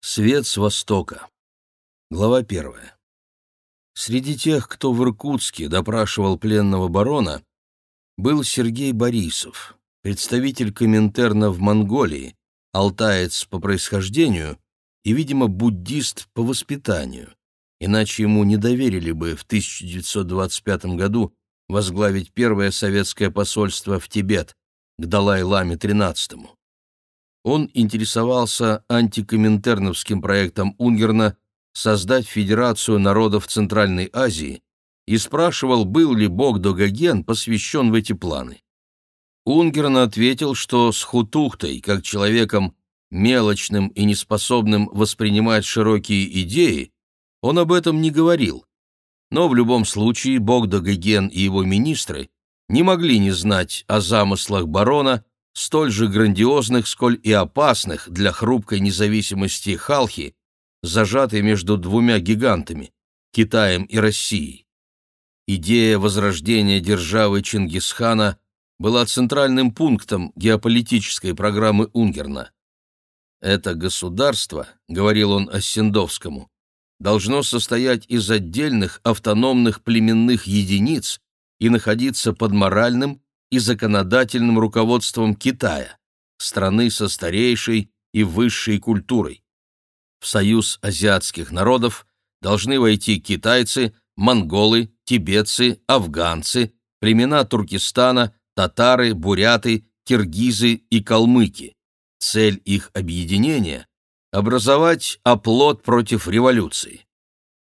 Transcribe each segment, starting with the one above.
Свет с востока. Глава первая. Среди тех, кто в Иркутске допрашивал пленного барона, был Сергей Борисов, представитель Коминтерна в Монголии, алтаец по происхождению и, видимо, буддист по воспитанию, иначе ему не доверили бы в 1925 году возглавить первое советское посольство в Тибет к Далай-ламе XIII. Он интересовался антикоминтерновским проектом Унгерна создать Федерацию народов Центральной Азии и спрашивал, был ли Богдо Гоген посвящен в эти планы. Унгерн ответил, что с Хутухтой, как человеком мелочным и неспособным воспринимать широкие идеи, он об этом не говорил. Но в любом случае Богдо Гоген и его министры не могли не знать о замыслах барона столь же грандиозных, сколь и опасных для хрупкой независимости Халхи, зажатой между двумя гигантами – Китаем и Россией. Идея возрождения державы Чингисхана была центральным пунктом геополитической программы Унгерна. «Это государство», — говорил он Оссендовскому, — «должно состоять из отдельных автономных племенных единиц и находиться под моральным и законодательным руководством Китая, страны со старейшей и высшей культурой. В союз азиатских народов должны войти китайцы, монголы, тибетцы, афганцы, племена Туркестана, татары, буряты, киргизы и калмыки. Цель их объединения – образовать оплот против революции.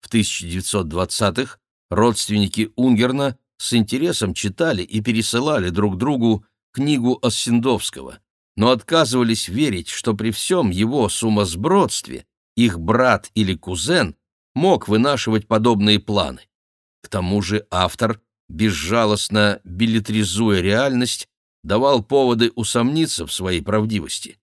В 1920-х родственники Унгерна с интересом читали и пересылали друг другу книгу Оссендовского, но отказывались верить, что при всем его сумасбродстве их брат или кузен мог вынашивать подобные планы. К тому же автор, безжалостно билетризуя реальность, давал поводы усомниться в своей правдивости.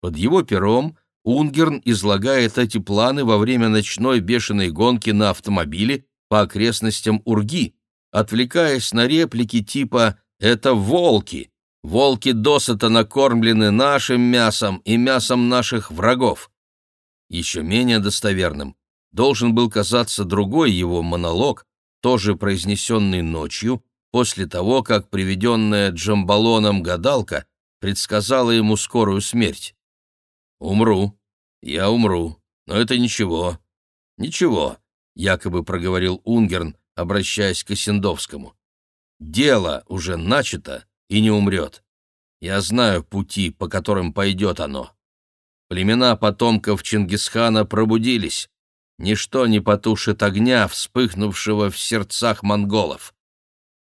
Под его пером Унгерн излагает эти планы во время ночной бешеной гонки на автомобиле по окрестностям Урги, отвлекаясь на реплики типа «это волки», «волки досыта накормлены нашим мясом и мясом наших врагов». Еще менее достоверным должен был казаться другой его монолог, тоже произнесенный ночью, после того, как приведенная Джамбалоном гадалка предсказала ему скорую смерть. «Умру, я умру, но это ничего, ничего», — якобы проговорил Унгерн, обращаясь к Осендовскому. «Дело уже начато и не умрет. Я знаю пути, по которым пойдет оно. Племена потомков Чингисхана пробудились. Ничто не потушит огня, вспыхнувшего в сердцах монголов.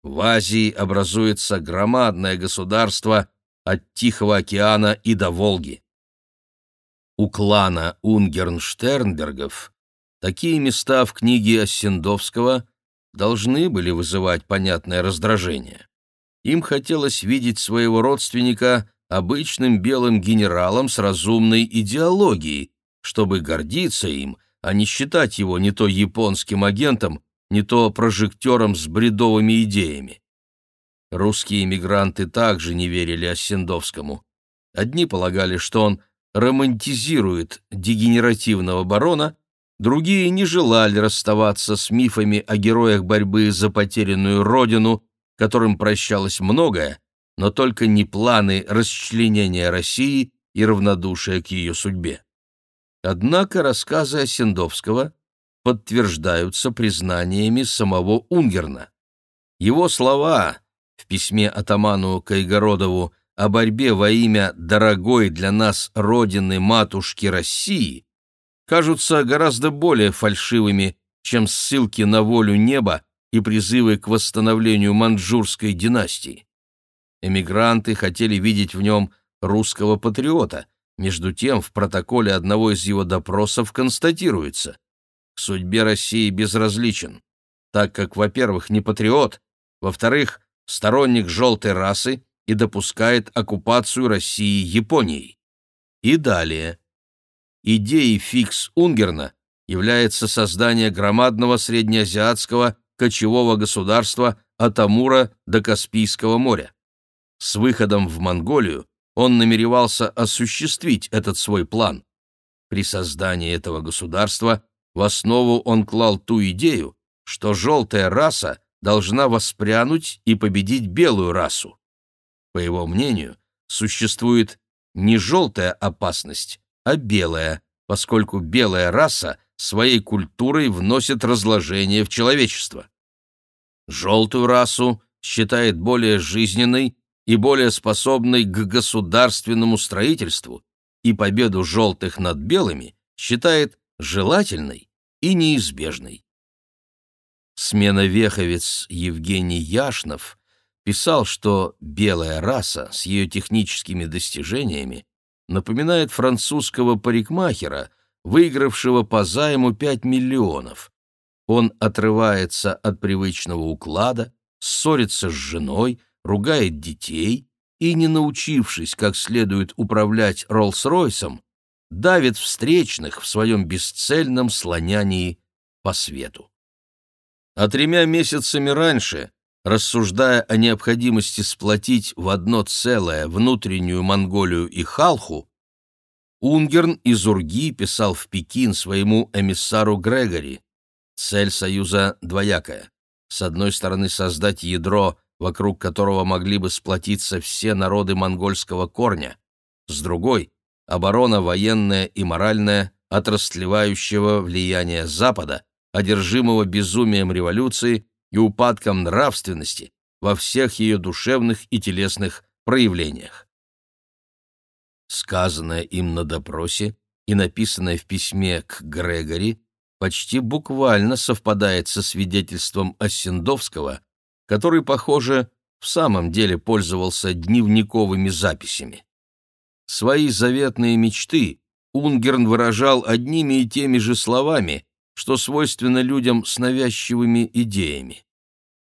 В Азии образуется громадное государство от Тихого океана и до Волги. У клана Унгернштернбергов такие места в книге Осендовского должны были вызывать понятное раздражение. Им хотелось видеть своего родственника обычным белым генералом с разумной идеологией, чтобы гордиться им, а не считать его не то японским агентом, не то прожектором с бредовыми идеями. Русские эмигранты также не верили Осендовскому. Одни полагали, что он романтизирует дегенеративного барона, Другие не желали расставаться с мифами о героях борьбы за потерянную родину, которым прощалось многое, но только не планы расчленения России и равнодушие к ее судьбе. Однако рассказы Осендовского подтверждаются признаниями самого Унгерна. Его слова в письме атаману Кайгородову о борьбе во имя дорогой для нас родины матушки России кажутся гораздо более фальшивыми, чем ссылки на волю неба и призывы к восстановлению маньчжурской династии. Эмигранты хотели видеть в нем русского патриота, между тем в протоколе одного из его допросов констатируется «К судьбе России безразличен, так как, во-первых, не патриот, во-вторых, сторонник желтой расы и допускает оккупацию России Японией». И далее – Идеей фикс Унгерна является создание громадного среднеазиатского кочевого государства от Амура до Каспийского моря. С выходом в Монголию он намеревался осуществить этот свой план. При создании этого государства в основу он клал ту идею, что желтая раса должна воспрянуть и победить белую расу. По его мнению, существует не желтая опасность, а белая, поскольку белая раса своей культурой вносит разложение в человечество. Желтую расу считает более жизненной и более способной к государственному строительству, и победу желтых над белыми считает желательной и неизбежной. Сменовеховец Евгений Яшнов писал, что белая раса с ее техническими достижениями напоминает французского парикмахера, выигравшего по займу 5 миллионов. Он отрывается от привычного уклада, ссорится с женой, ругает детей и, не научившись как следует управлять Роллс-Ройсом, давит встречных в своем бесцельном слонянии по свету. А тремя месяцами раньше, рассуждая о необходимости сплотить в одно целое внутреннюю Монголию и Халху, Унгерн из Урги писал в Пекин своему эмиссару Грегори. Цель союза двоякая. С одной стороны, создать ядро, вокруг которого могли бы сплотиться все народы монгольского корня. С другой — оборона военная и моральная от растлевающего влияния Запада, одержимого безумием революции и упадком нравственности во всех ее душевных и телесных проявлениях. Сказанное им на допросе и написанное в письме к Грегори почти буквально совпадает со свидетельством Осендовского, который, похоже, в самом деле пользовался дневниковыми записями. Свои заветные мечты Унгерн выражал одними и теми же словами, что свойственно людям с навязчивыми идеями.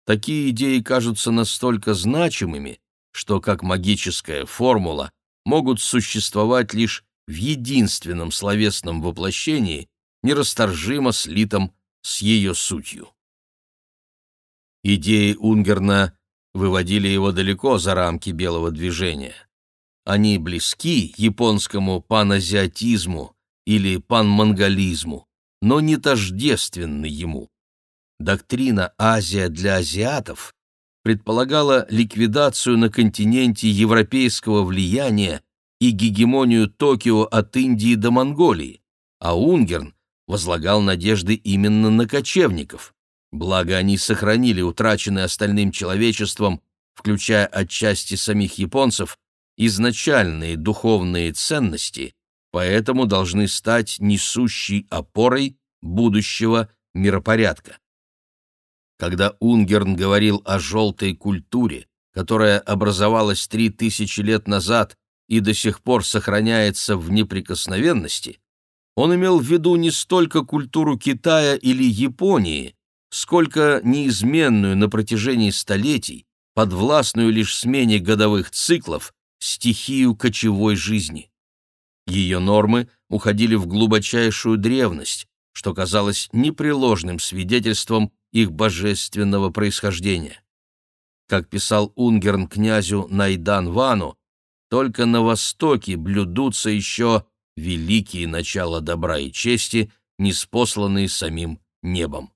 Такие идеи кажутся настолько значимыми, что, как магическая формула, могут существовать лишь в единственном словесном воплощении, нерасторжимо слитом с ее сутью. Идеи Унгерна выводили его далеко за рамки белого движения. Они близки японскому паназиатизму или панмонголизму, но не тождественны ему. Доктрина «Азия для азиатов» предполагала ликвидацию на континенте европейского влияния и гегемонию Токио от Индии до Монголии, а Унгерн возлагал надежды именно на кочевников. Благо они сохранили утраченные остальным человечеством, включая отчасти самих японцев, изначальные духовные ценности, поэтому должны стать несущей опорой будущего миропорядка. Когда Унгерн говорил о желтой культуре, которая образовалась три тысячи лет назад и до сих пор сохраняется в неприкосновенности, он имел в виду не столько культуру Китая или Японии, сколько неизменную на протяжении столетий, подвластную лишь смене годовых циклов, стихию кочевой жизни. Ее нормы уходили в глубочайшую древность, что казалось непреложным свидетельством их божественного происхождения. Как писал Унгерн князю Найдан Вану, только на Востоке блюдутся еще великие начала добра и чести, неспосланные самим небом.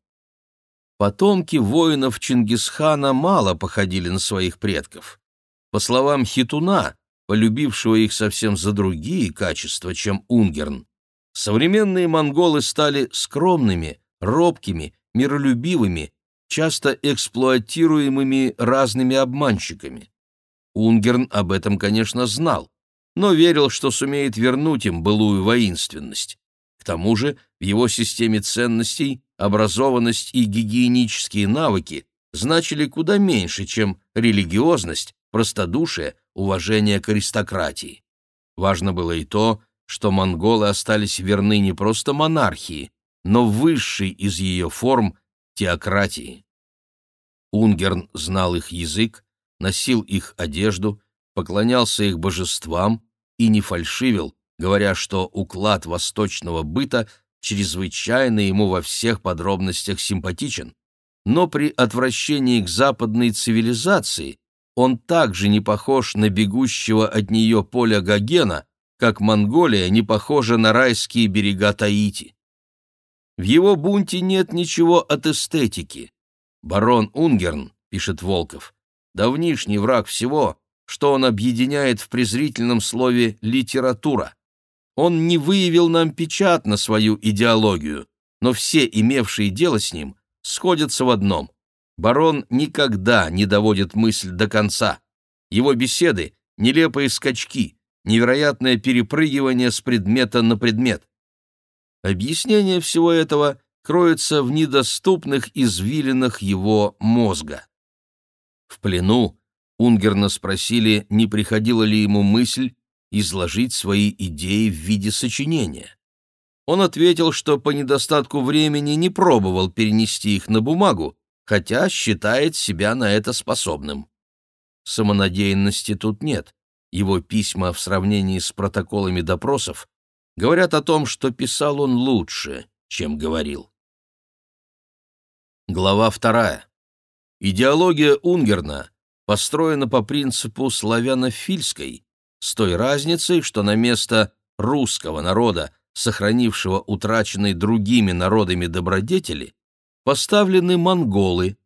Потомки воинов Чингисхана мало походили на своих предков. По словам Хитуна, полюбившего их совсем за другие качества, чем Унгерн, современные монголы стали скромными, робкими, миролюбивыми, часто эксплуатируемыми разными обманщиками. Унгерн об этом, конечно, знал, но верил, что сумеет вернуть им былую воинственность. К тому же в его системе ценностей образованность и гигиенические навыки значили куда меньше, чем религиозность, простодушие, уважение к аристократии. Важно было и то, что монголы остались верны не просто монархии, но высшей из ее форм — теократии. Унгерн знал их язык, носил их одежду, поклонялся их божествам и не фальшивил, говоря, что уклад восточного быта чрезвычайно ему во всех подробностях симпатичен. Но при отвращении к западной цивилизации он также не похож на бегущего от нее поля Гогена, как Монголия не похожа на райские берега Таити. В его бунте нет ничего от эстетики. Барон Унгерн, пишет Волков, давнишний враг всего, что он объединяет в презрительном слове «литература». Он не выявил нам печатно свою идеологию, но все, имевшие дело с ним, сходятся в одном. Барон никогда не доводит мысль до конца. Его беседы — нелепые скачки, невероятное перепрыгивание с предмета на предмет. Объяснение всего этого кроется в недоступных извилинах его мозга. В плену Унгерна спросили, не приходила ли ему мысль изложить свои идеи в виде сочинения. Он ответил, что по недостатку времени не пробовал перенести их на бумагу, хотя считает себя на это способным. Самонадеянности тут нет. Его письма в сравнении с протоколами допросов говорят о том, что писал он лучше, чем говорил. Глава вторая. Идеология Унгерна построена по принципу славянофильской, с той разницей, что на место русского народа, сохранившего утраченные другими народами добродетели, поставлены монголы,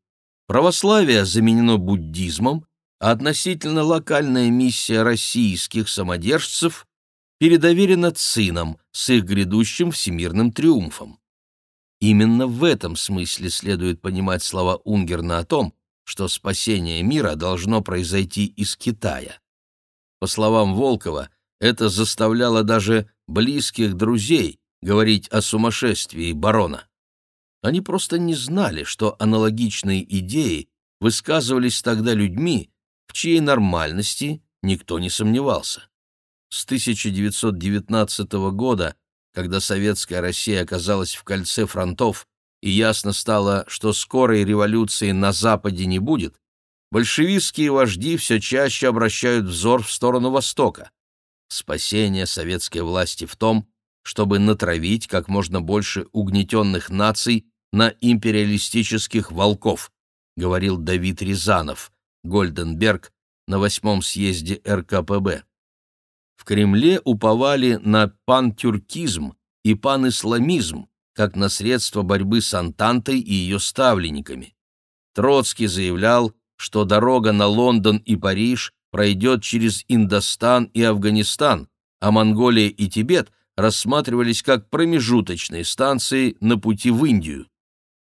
православие заменено буддизмом, а относительно локальная миссия российских самодержцев передоверена цинам с их грядущим всемирным триумфом. Именно в этом смысле следует понимать слова Унгерна о том, что спасение мира должно произойти из Китая. По словам Волкова, это заставляло даже близких друзей говорить о сумасшествии барона. Они просто не знали, что аналогичные идеи высказывались тогда людьми, в чьей нормальности никто не сомневался. С 1919 года, когда советская Россия оказалась в кольце фронтов и ясно стало, что скорой революции на Западе не будет, большевистские вожди все чаще обращают взор в сторону Востока. Спасение советской власти в том, чтобы натравить как можно больше угнетенных наций на империалистических волков, говорил Давид Рязанов, Гольденберг, на восьмом съезде РКПБ. В Кремле уповали на пантюркизм и панисламизм, как на средство борьбы с Антантой и ее ставленниками. Троцкий заявлял, что дорога на Лондон и Париж пройдет через Индостан и Афганистан, а Монголия и Тибет рассматривались как промежуточные станции на пути в Индию.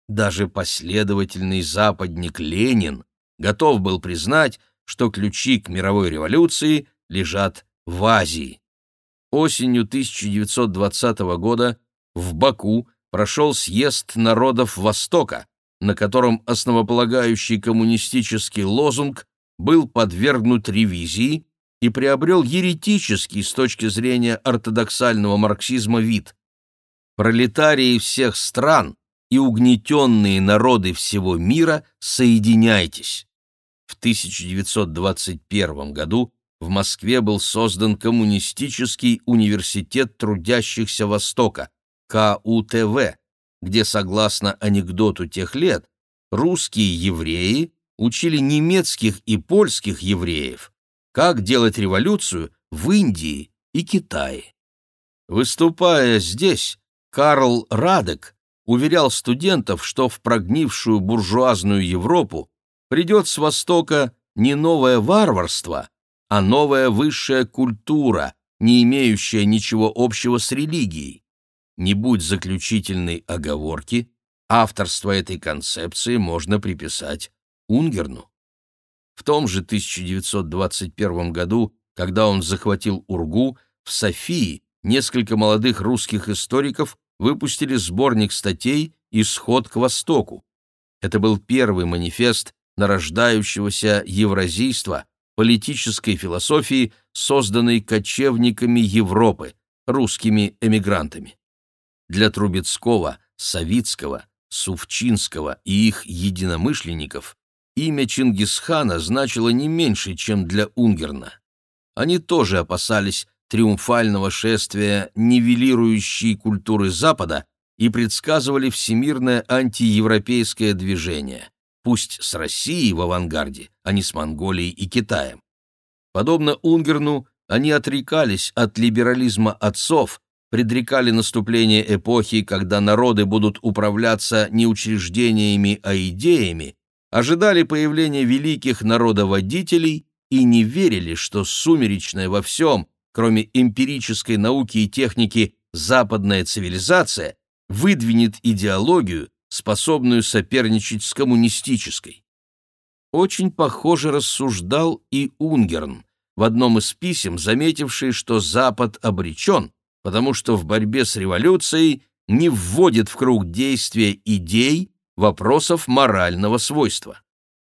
Даже последовательный западник Ленин готов был признать, что ключи к мировой революции лежат в Азии. Осенью 1920 года в Баку прошел съезд народов Востока, на котором основополагающий коммунистический лозунг был подвергнут ревизии и приобрел еретический с точки зрения ортодоксального марксизма вид. Пролетарии всех стран и угнетенные народы всего мира, соединяйтесь. В 1921 году в Москве был создан Коммунистический университет трудящихся Востока, КУТВ, где, согласно анекдоту тех лет, русские евреи учили немецких и польских евреев, как делать революцию в Индии и Китае. Выступая здесь, Карл Радек уверял студентов, что в прогнившую буржуазную Европу придет с Востока не новое варварство, а новая высшая культура, не имеющая ничего общего с религией. Не будь заключительной оговорки, авторство этой концепции можно приписать Унгерну. В том же 1921 году, когда он захватил Ургу, в Софии несколько молодых русских историков выпустили сборник статей «Исход к Востоку». Это был первый манифест нарождающегося евразийства, политической философии, созданной кочевниками Европы, русскими эмигрантами. Для Трубецкого, Савицкого, Сувчинского и их единомышленников имя Чингисхана значило не меньше, чем для Унгерна. Они тоже опасались триумфального шествия нивелирующей культуры Запада и предсказывали всемирное антиевропейское движение, пусть с Россией в авангарде, а не с Монголией и Китаем. Подобно Унгерну, они отрекались от либерализма отцов, предрекали наступление эпохи, когда народы будут управляться не учреждениями, а идеями, ожидали появления великих народоводителей и не верили, что сумеречная во всем, кроме эмпирической науки и техники, западная цивилизация выдвинет идеологию, способную соперничать с коммунистической. Очень похоже рассуждал и Унгерн, в одном из писем заметивший, что Запад обречен, потому что в борьбе с революцией не вводит в круг действия идей вопросов морального свойства.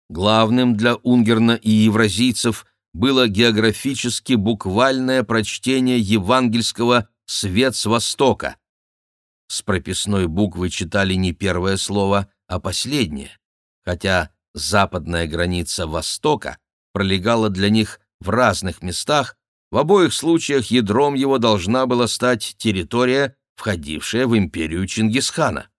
Главным для Унгерна и евразийцев было географически буквальное прочтение евангельского «Свет с востока». С прописной буквы читали не первое слово, а последнее, хотя западная граница Востока пролегала для них в разных местах, в обоих случаях ядром его должна была стать территория, входившая в империю Чингисхана.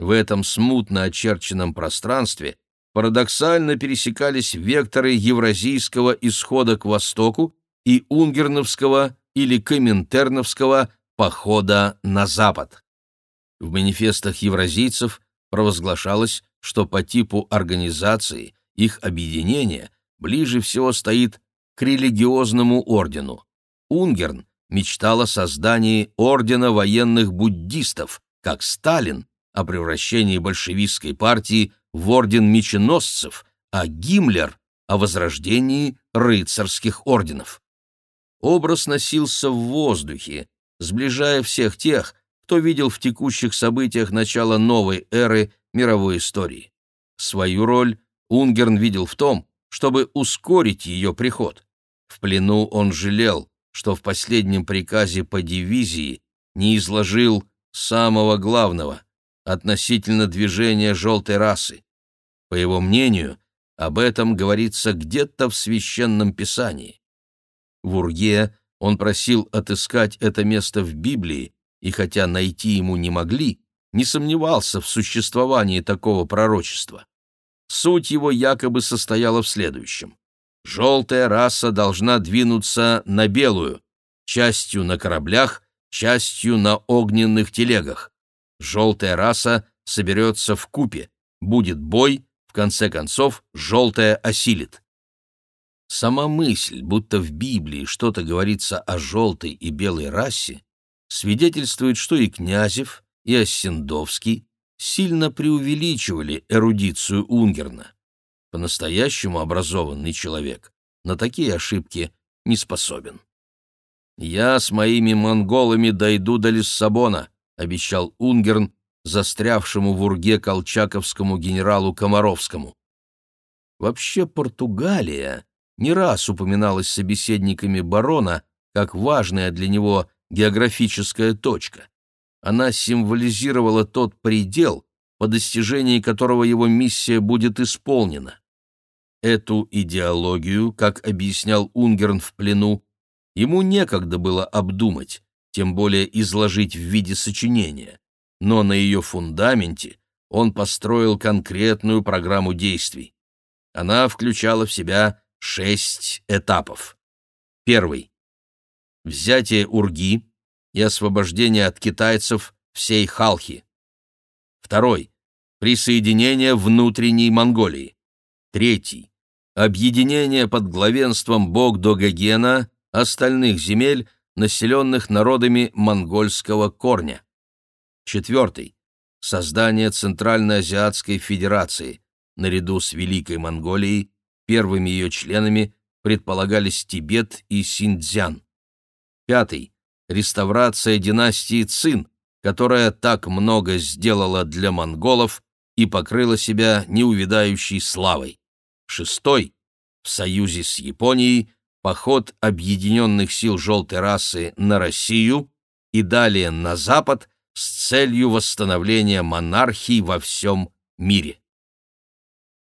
В этом смутно очерченном пространстве парадоксально пересекались векторы евразийского исхода к востоку и унгерновского или коминтерновского похода на запад. В манифестах евразийцев провозглашалось, что по типу организации их объединения ближе всего стоит к религиозному ордену. Унгерн мечтал о создании ордена военных буддистов, как Сталин о превращении большевистской партии в орден меченосцев, а Гиммлер — о возрождении рыцарских орденов. Образ носился в воздухе, сближая всех тех, кто видел в текущих событиях начало новой эры мировой истории. Свою роль Унгерн видел в том, чтобы ускорить ее приход. В плену он жалел, что в последнем приказе по дивизии не изложил самого главного относительно движения желтой расы. По его мнению, об этом говорится где-то в священном писании. В Урге он просил отыскать это место в Библии, и хотя найти ему не могли, не сомневался в существовании такого пророчества. Суть его якобы состояла в следующем. Желтая раса должна двинуться на белую, частью на кораблях, частью на огненных телегах. Желтая раса соберется в купе, будет бой, в конце концов желтая осилит. Сама мысль, будто в Библии что-то говорится о желтой и белой расе, свидетельствует, что и Князев, и Осендовский сильно преувеличивали эрудицию Унгерна. По-настоящему образованный человек на такие ошибки не способен. «Я с моими монголами дойду до Лиссабона», — обещал Унгерн застрявшему в Урге колчаковскому генералу Комаровскому. Вообще Португалия не раз упоминалась собеседниками барона как важная для него географическая точка. Она символизировала тот предел, по достижении которого его миссия будет исполнена. Эту идеологию, как объяснял Унгерн в плену, ему некогда было обдумать, тем более изложить в виде сочинения, но на ее фундаменте он построил конкретную программу действий. Она включала в себя шесть этапов. Первый. Взятие Урги и освобождение от китайцев всей Халхи. Второй. Присоединение внутренней Монголии. Третий. Объединение под главенством Богдогогена остальных земель, населенных народами монгольского корня. Четвертый. Создание Центральноазиатской Федерации. Наряду с Великой Монголией Первыми ее членами предполагались Тибет и Синьцзян. Пятый. Реставрация династии Цин, которая так много сделала для монголов и покрыла себя неувидающей славой. Шестой. В союзе с Японией поход объединенных сил желтой расы на Россию и далее на Запад с целью восстановления монархии во всем мире.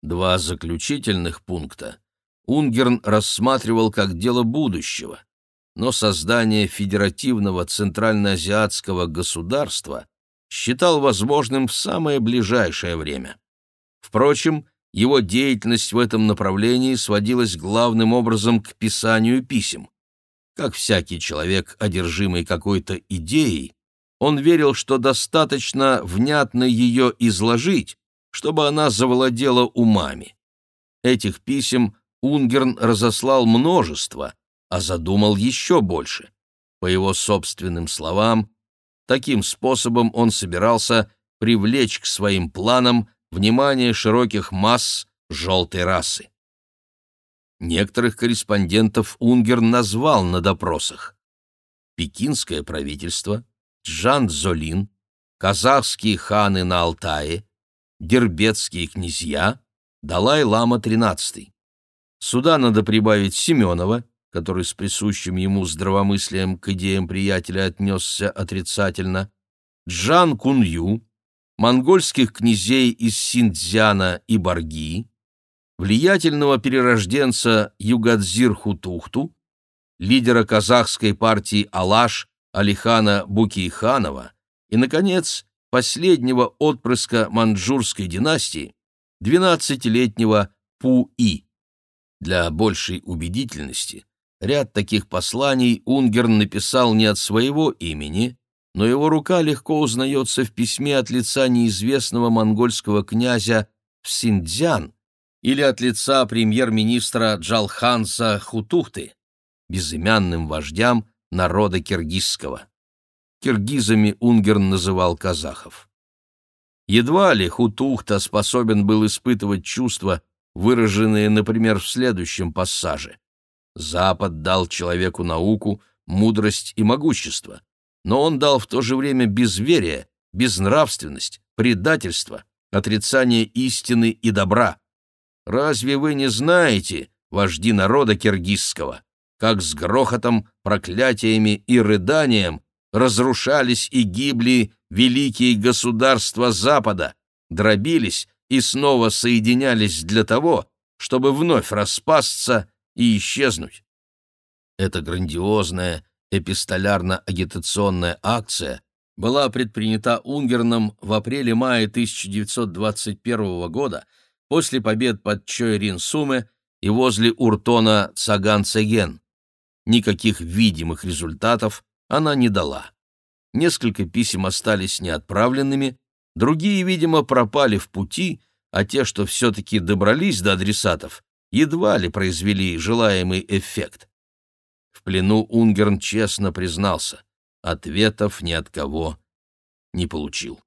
Два заключительных пункта Унгерн рассматривал как дело будущего, но создание федеративного центральноазиатского государства считал возможным в самое ближайшее время. Впрочем, его деятельность в этом направлении сводилась главным образом к писанию писем. Как всякий человек, одержимый какой-то идеей, он верил, что достаточно внятно ее изложить, чтобы она завладела умами. Этих писем Унгерн разослал множество, а задумал еще больше. По его собственным словам, таким способом он собирался привлечь к своим планам внимание широких масс желтой расы. Некоторых корреспондентов Унгерн назвал на допросах. Пекинское правительство, Джан Золин, казахские ханы на Алтае, дербетские князья, Далай-лама XIII. Сюда надо прибавить Семенова, который с присущим ему здравомыслием к идеям приятеля отнесся отрицательно, Джан Кунью, монгольских князей из Синдзяна и Барги, влиятельного перерожденца Югадзир-Хутухту, лидера казахской партии Алаш Алихана Букейханова и, наконец, последнего отпрыска маньчжурской династии, 12-летнего Пу-И. Для большей убедительности ряд таких посланий Унгерн написал не от своего имени, но его рука легко узнается в письме от лица неизвестного монгольского князя в Синдзян или от лица премьер-министра Джалханса Хутухты, безымянным вождям народа киргизского. Киргизами Унгерн называл казахов. Едва ли Хутухта способен был испытывать чувства, выраженные, например, в следующем пассаже. «Запад дал человеку науку, мудрость и могущество, но он дал в то же время безверие, безнравственность, предательство, отрицание истины и добра. Разве вы не знаете, вожди народа киргизского, как с грохотом, проклятиями и рыданием разрушались и гибли великие государства Запада, дробились и снова соединялись для того, чтобы вновь распасться и исчезнуть. Эта грандиозная эпистолярно-агитационная акция была предпринята Унгерном в апреле-мае 1921 года после побед под Чойрин-Суме и возле Уртона Цаган-Цеген. Никаких видимых результатов она не дала. Несколько писем остались неотправленными, другие, видимо, пропали в пути, а те, что все-таки добрались до адресатов, едва ли произвели желаемый эффект. В плену Унгерн честно признался, ответов ни от кого не получил.